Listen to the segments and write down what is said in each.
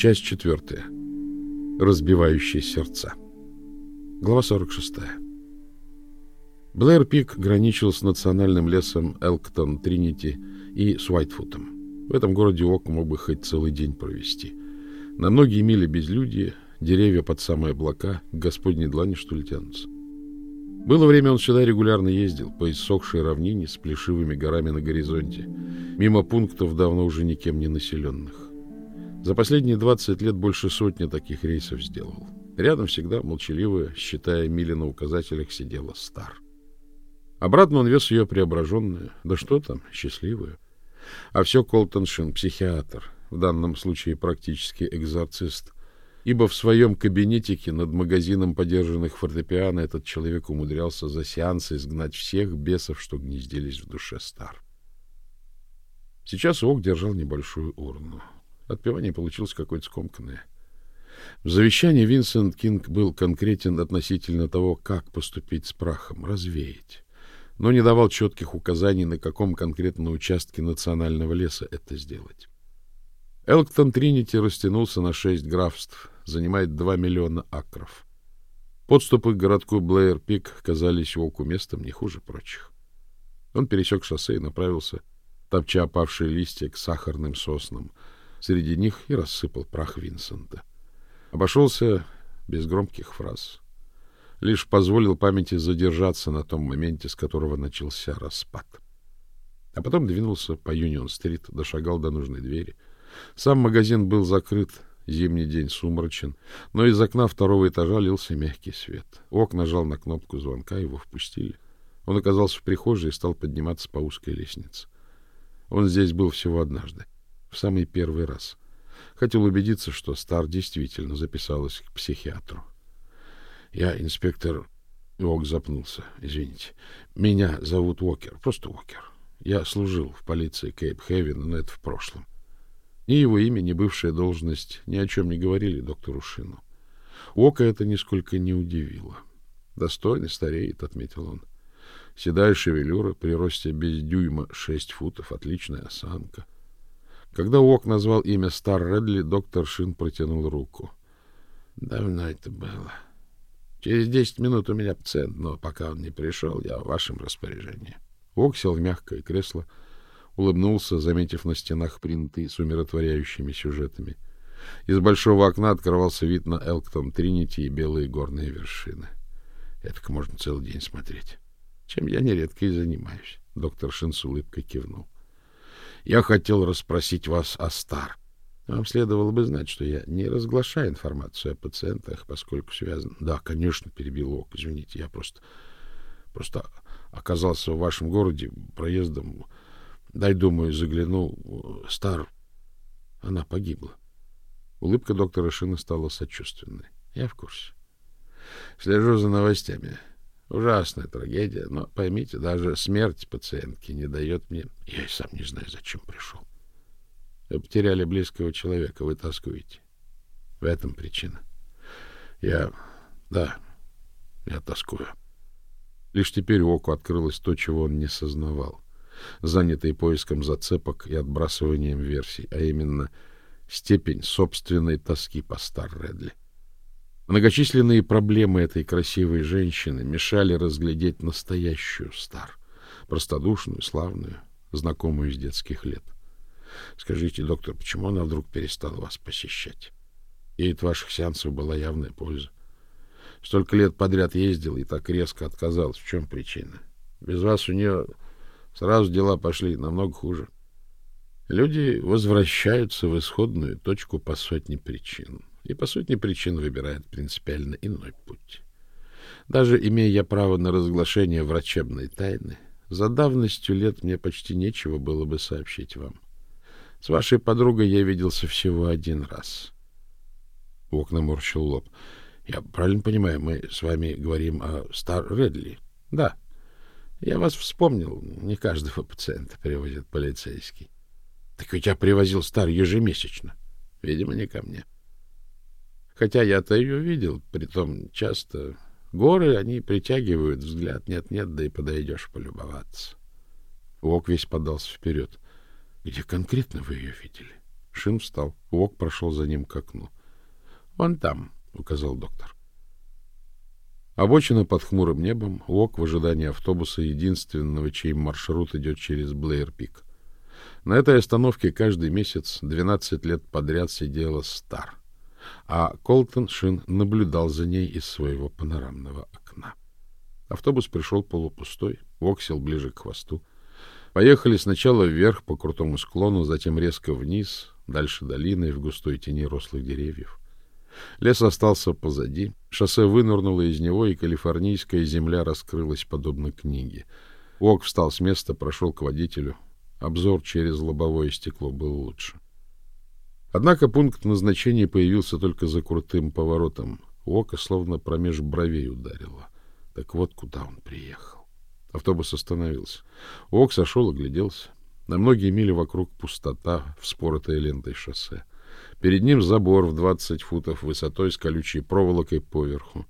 Часть четвертая. Разбивающие сердца. Глава 46. Блэр Пик граничил с национальным лесом Элктон, Тринити и с Уайтфутом. В этом городе Ок мог бы хоть целый день провести. На многие мили безлюдья, деревья под самые облака, к господней длани, что ли, тянутся. Было время, он сюда регулярно ездил, по иссохшей равнине с плешивыми горами на горизонте, мимо пунктов, давно уже никем не населенных. За последние 20 лет больше сотни таких рейсов сделал. Рядом всегда, молчаливо, считая мили на указателях, сидела Стар. Обратно он вез ее преображенную, да что там, счастливую. А все Колтоншин, психиатр, в данном случае практически экзорцист, ибо в своем кабинетике над магазином подержанных фортепиано этот человек умудрялся за сеансы изгнать всех бесов, что гнездились в душе Стар. Сейчас Ок держал небольшую урну. Отпевание получилось какое-то скомканное. В завещании Винсент Кинг был конкретен относительно того, как поступить с прахом, развеять, но не давал четких указаний, на каком конкретном участке национального леса это сделать. Элктон Тринити растянулся на шесть графств, занимает два миллиона акров. Подступы к городку Блэйр-Пик казались Уоку местом не хуже прочих. Он пересек шоссе и направился, топча опавшие листья к сахарным соснам — среди них и рассыпал прах Винсента. Обошелся без громких фраз. Лишь позволил памяти задержаться на том моменте, с которого начался распад. А потом двинулся по Юнион-стрит, дошагал до нужной двери. Сам магазин был закрыт, зимний день сумрачен, но из окна второго этажа лился мягкий свет. Ок нажал на кнопку звонка, его впустили. Он оказался в прихожей и стал подниматься по узкой лестнице. Он здесь был всего однажды в самый первый раз. Хотел убедиться, что Стар действительно записалась к психиатру. Я инспектор Ок запнулся. Извините. Меня зовут Уокер, просто Уокер. Я служил в полиции Кейп-Хевен, но это в прошлом. Ни его имя, ни бывшая должность ни о чем не говорили доктору Шину. Ока это нисколько не удивило. Достойный стареет, отметил он. Седая шевелюра, при росте без дюйма шесть футов, отличная осанка — когда Уок назвал имя Стар Редли, доктор Шин протянул руку. Давно это было. Через десять минут у меня пациент, но пока он не пришел, я в вашем распоряжении. Уок сел в мягкое кресло, улыбнулся, заметив на стенах принты с умиротворяющими сюжетами. Из большого окна открывался вид на Элктон, Тринити и белые горные вершины. Это можно целый день смотреть. Чем я нередко и занимаюсь. Доктор Шин с улыбкой кивнул. — я хотел расспросить вас о Стар. Вам следовало бы знать, что я не разглашаю информацию о пациентах, поскольку связан. Да, конечно, перебил Ок. Извините, я просто просто оказался в вашем городе проездом. Дай, думаю, заглянул. Стар, она погибла. Улыбка доктора Шина стала сочувственной. Я в курсе. Слежу за новостями. Ужасная трагедия, но поймите, даже смерть пациентки не дает мне... Я и сам не знаю, зачем пришел. Вы потеряли близкого человека, вы тоскуете. В этом причина. Я... Да, я тоскую. Лишь теперь Оку открылось то, чего он не сознавал, занятый поиском зацепок и отбрасыванием версий, а именно степень собственной тоски по Стар Редли. Многочисленные проблемы этой красивой женщины мешали разглядеть настоящую Стар, простодушную, славную, знакомую с детских лет. Скажите, доктор, почему она вдруг перестала вас посещать? Ей от ваших сеансов была явная польза. Столько лет подряд ездил и так резко отказалась. В чем причина? Без вас у нее сразу дела пошли намного хуже. Люди возвращаются в исходную точку по сотне причин и по сотне причин выбирает принципиально иной путь. Даже имея я право на разглашение врачебной тайны, за давностью лет мне почти нечего было бы сообщить вам. С вашей подругой я виделся всего один раз. Вок наморщил лоб. Я правильно понимаю, мы с вами говорим о Стар Редли? Да. Я вас вспомнил. Не каждого пациента привозит полицейский. Так ведь я привозил Стар ежемесячно. Видимо, не ко мне. — Хотя я-то ее видел, притом часто. Горы, они притягивают взгляд. Нет-нет, да и подойдешь полюбоваться. Вок весь подался вперед. Где конкретно вы ее видели? Шин встал. Уок прошел за ним к окну. — Вон там, — указал доктор. Обочина под хмурым небом, Уок в ожидании автобуса, единственного, чей маршрут идет через Блэйр-Пик. На этой остановке каждый месяц 12 лет подряд сидела Стар, а Колтон Шин наблюдал за ней из своего панорамного окна. Автобус пришел полупустой, Уок сел ближе к хвосту. Поехали сначала вверх по крутому склону, затем резко вниз, дальше долиной в густой тени рослых деревьев. Лес остался позади, шоссе вынырнуло из него, и калифорнийская земля раскрылась подобно книге. Уок встал с места, прошел к водителю. Обзор через лобовое стекло был лучше. Однако пункт назначения появился только за крутым поворотом. Уока словно промеж бровей ударило. Так вот куда он приехал. Автобус остановился. Уок сошел, огляделся. На многие мили вокруг пустота, вспоротая лентой шоссе. Перед ним забор в 20 футов высотой с колючей проволокой поверху.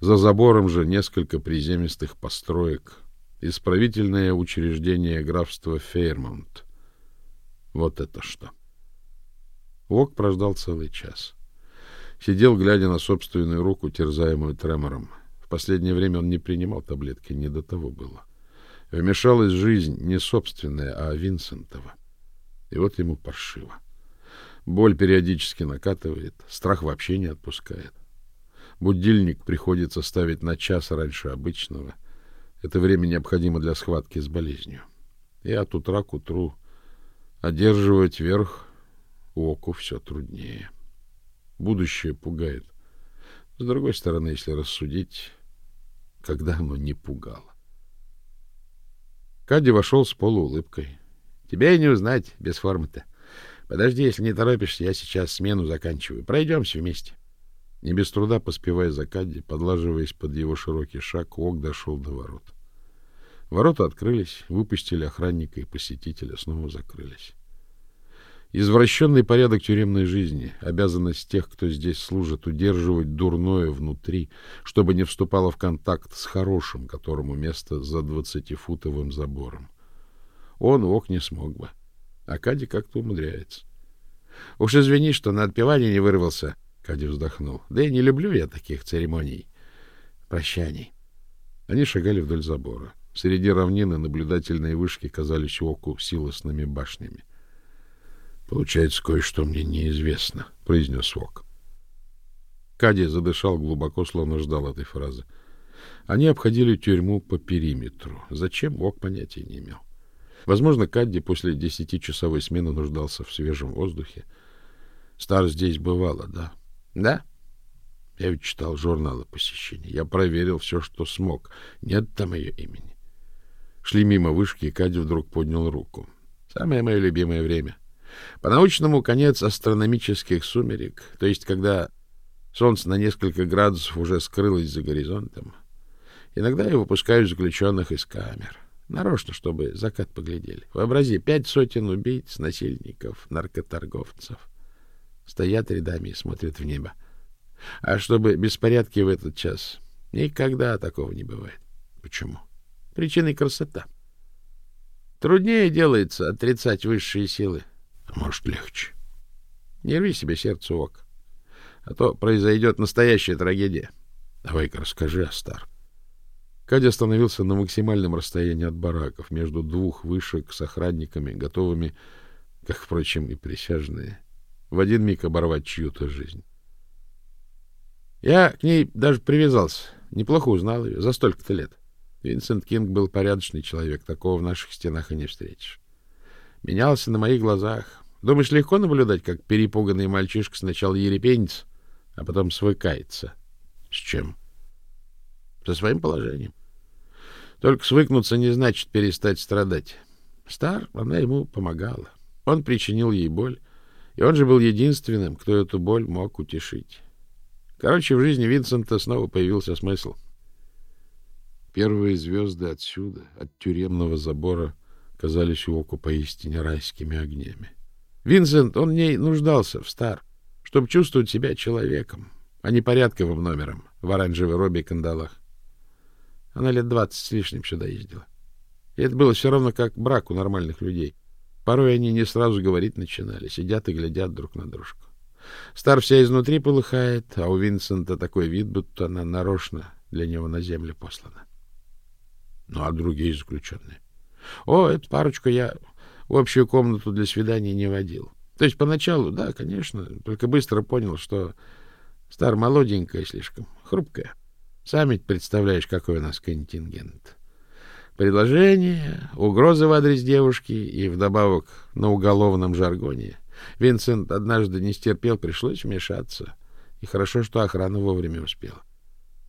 За забором же несколько приземистых построек. Исправительное учреждение графства Фейрмонт. Вот это что. Вок прождал целый час. Сидел, глядя на собственную руку, терзаемую тремором. В последнее время он не принимал таблетки, не до того было. Вмешалась жизнь не собственная, а Винсентова. И вот ему паршиво. Боль периодически накатывает, страх вообще не отпускает. Будильник приходится ставить на час раньше обычного. Это время необходимо для схватки с болезнью. И от утра к утру одерживать верх оку все труднее. Будущее пугает. С другой стороны, если рассудить, когда оно не пугало. Кади вошел с полуулыбкой. — Тебя и не узнать без формы-то. Подожди, если не торопишься, я сейчас смену заканчиваю. Пройдемся вместе. Не без труда поспевая за Кадди, подлаживаясь под его широкий шаг, Ок дошел до ворот. Ворота открылись, выпустили охранника и посетителя, снова закрылись. Извращенный порядок тюремной жизни, обязанность тех, кто здесь служит, удерживать дурное внутри, чтобы не вступало в контакт с хорошим, которому место за двадцатифутовым забором. Он, Ок, не смог бы. А Кади как-то умудряется. — Уж извини, что на отпевание не вырвался, — Кади вздохнул. — Да и не люблю я таких церемоний. Прощаний. Они шагали вдоль забора. Среди равнины наблюдательные вышки казались оку силосными башнями. — Получается, кое-что мне неизвестно, — произнес Ок. Кади задышал глубоко, словно ждал этой фразы. Они обходили тюрьму по периметру. Зачем, Ок понятия не имел. Возможно, Кадди после десятичасовой смены нуждался в свежем воздухе. Стар здесь бывало, да? Да? Я ведь читал журналы посещений. Я проверил все, что смог. Нет там ее имени. Шли мимо вышки, и Кадди вдруг поднял руку. Самое мое любимое время. По-научному конец астрономических сумерек, то есть когда солнце на несколько градусов уже скрылось за горизонтом. Иногда я выпускаю заключенных из камер. — Нарочно, чтобы закат поглядели. Вообрази, пять сотен убийц, насильников, наркоторговцев. Стоят рядами и смотрят в небо. А чтобы беспорядки в этот час, никогда такого не бывает. Почему? Причиной красота. Труднее делается отрицать высшие силы. Может, легче. Не рви себе сердце ок. А то произойдет настоящая трагедия. Давай-ка расскажи, Астар. Кадя остановился на максимальном расстоянии от бараков, между двух вышек с охранниками, готовыми, как, впрочем, и присяжные, в один миг оборвать чью-то жизнь. Я к ней даже привязался, неплохо узнал ее, за столько-то лет. Винсент Кинг был порядочный человек, такого в наших стенах и не встретишь. Менялся на моих глазах. Думаешь, легко наблюдать, как перепуганный мальчишка сначала ерепенится, а потом свыкается? С чем? Со своим положением. Только свыкнуться не значит перестать страдать. Стар, она ему помогала. Он причинил ей боль, и он же был единственным, кто эту боль мог утешить. Короче, в жизни Винсента снова появился смысл. Первые звезды отсюда, от тюремного забора, казались у Оку поистине райскими огнями. Винсент, он в ней нуждался, в Стар, чтобы чувствовать себя человеком, а не порядковым номером в оранжевой робе и кандалах. Она лет двадцать с лишним сюда ездила. И это было все равно как брак у нормальных людей. Порой они не сразу говорить начинали, сидят и глядят друг на дружку. Стар вся изнутри полыхает, а у Винсента такой вид, будто она нарочно для него на землю послана. Ну, а другие заключенные? О, эту парочку я в общую комнату для свиданий не водил. То есть поначалу, да, конечно, только быстро понял, что Стар молоденькая слишком, хрупкая. Сами представляешь, какой у нас контингент. Предложения, угрозы в адрес девушки и вдобавок на уголовном жаргоне. Винсент однажды не стерпел, пришлось вмешаться. И хорошо, что охрана вовремя успела.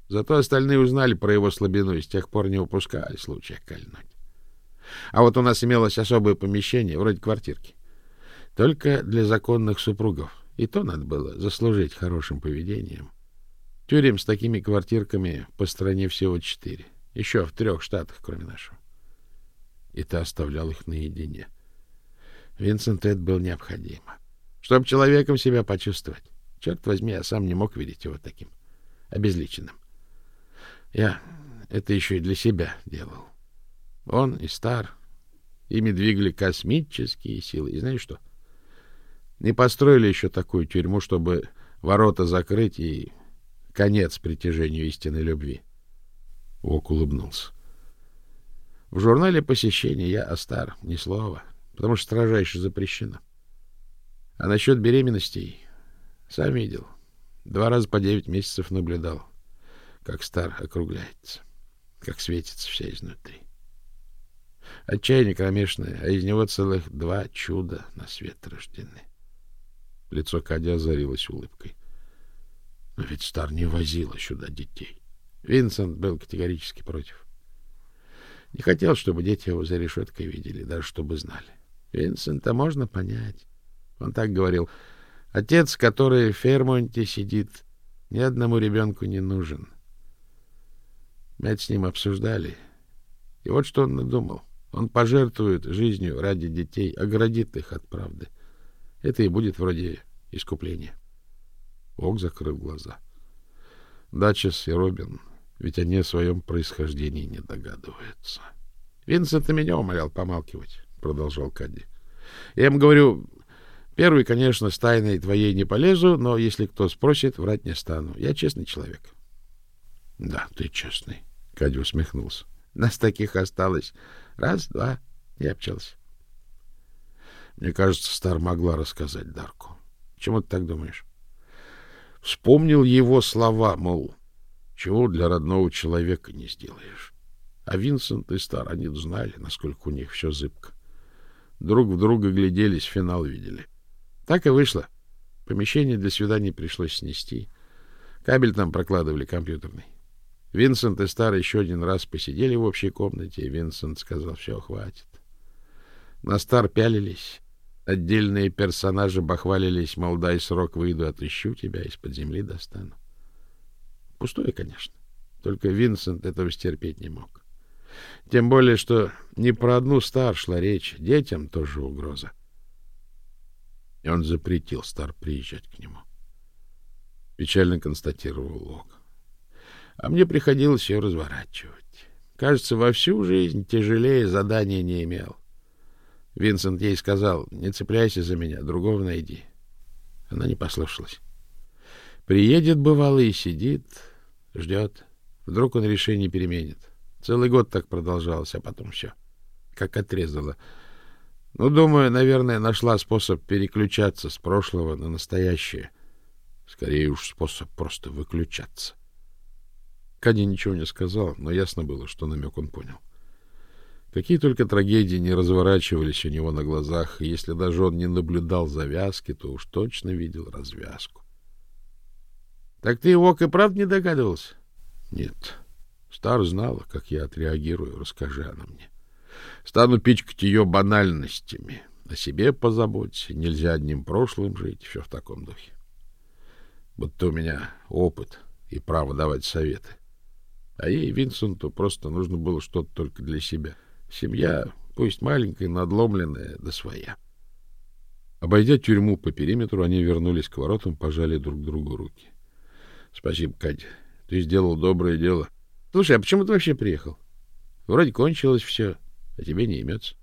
Зато остальные узнали про его слабину и с тех пор не упускали случая кольнуть. А вот у нас имелось особое помещение, вроде квартирки. Только для законных супругов. И то надо было заслужить хорошим поведением. Тюрем с такими квартирками по стране всего четыре. Еще в трех штатах, кроме нашего. И ты оставлял их наедине. Винсент это был необходимо. Чтобы человеком себя почувствовать. Черт возьми, я сам не мог видеть его таким. Обезличенным. Я это еще и для себя делал. Он и стар. Ими двигали космические силы. И знаешь что? Не построили еще такую тюрьму, чтобы ворота закрыть и конец притяжению истинной любви. Ок улыбнулся. В журнале посещения я Астар, ни слова, потому что строжайше запрещено. А насчет беременностей, сам видел. Два раза по девять месяцев наблюдал, как Стар округляется, как светится вся изнутри. Отчаяние кромешное, а из него целых два чуда на свет рождены. Лицо Кади озарилось улыбкой. Но ведь Стар не возила сюда детей. Винсент был категорически против. Не хотел, чтобы дети его за решеткой видели, даже чтобы знали. Винсента можно понять. Он так говорил. Отец, который в Фермонте сидит, ни одному ребенку не нужен. Это с ним обсуждали. И вот что он надумал. Он пожертвует жизнью ради детей, оградит их от правды. Это и будет вроде искупления. Ок закрыл глаза. Дачес и Робин, ведь они о своем происхождении не догадываются. Винсент и меня умолял помалкивать, продолжал Кадди. Я им говорю, первый, конечно, с тайной твоей не полезу, но если кто спросит, врать не стану. Я честный человек. Да, ты честный, Кадди усмехнулся. Нас таких осталось. Раз, два, и обчелся. Мне кажется, Стар могла рассказать Дарку. Чему ты так думаешь? Вспомнил его слова, мол, чего для родного человека не сделаешь. А Винсент и Стар, они знали, насколько у них все зыбко. Друг в друга гляделись, финал видели. Так и вышло. Помещение для свиданий пришлось снести. Кабель там прокладывали компьютерный. Винсент и Стар еще один раз посидели в общей комнате, и Винсент сказал, все, хватит. На Стар пялились. Отдельные персонажи бахвалились, мол, дай срок, выйду, отыщу тебя, из-под земли достану. Пустое, конечно. Только Винсент этого стерпеть не мог. Тем более, что не про одну Стар шла речь, детям тоже угроза. И он запретил Стар приезжать к нему. Печально констатировал Лог. А мне приходилось ее разворачивать. Кажется, во всю жизнь тяжелее задания не имел. Винсент ей сказал, не цепляйся за меня, другого найди. Она не послушалась. Приедет, бывало, и сидит, ждет. Вдруг он решение переменит. Целый год так продолжалось, а потом все. Как отрезало. Ну, думаю, наверное, нашла способ переключаться с прошлого на настоящее. Скорее уж способ просто выключаться. Кади ничего не сказал, но ясно было, что намек он понял. Какие только трагедии не разворачивались у него на глазах, и если даже он не наблюдал завязки, то уж точно видел развязку. — Так ты, Ок, и правда не догадывался? — Нет. Стар знала, как я отреагирую, расскажи она мне. Стану пичкать ее банальностями. О себе позаботься, нельзя одним прошлым жить, все в таком духе. Будто у меня опыт и право давать советы. А ей, Винсенту, просто нужно было что-то только для себя — Семья, пусть маленькая, надломленная, да своя. Обойдя тюрьму по периметру, они вернулись к воротам, пожали друг другу руки. — Спасибо, Катя. Ты сделал доброе дело. — Слушай, а почему ты вообще приехал? Вроде кончилось все, а тебе не имется.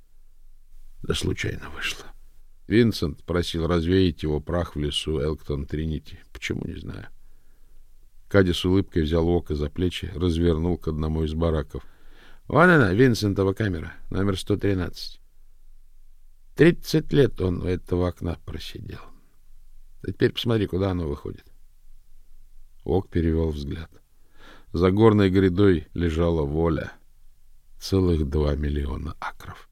— Да случайно вышло. Винсент просил развеять его прах в лесу Элктон Тринити. Почему, не знаю. Кади с улыбкой взял Ока за плечи, развернул к одному из бараков. Вон она, Винсентова камера, номер 113. Тридцать лет он у этого окна просидел. А теперь посмотри, куда оно выходит. Ок перевел взгляд. За горной грядой лежала воля. Целых два миллиона акров.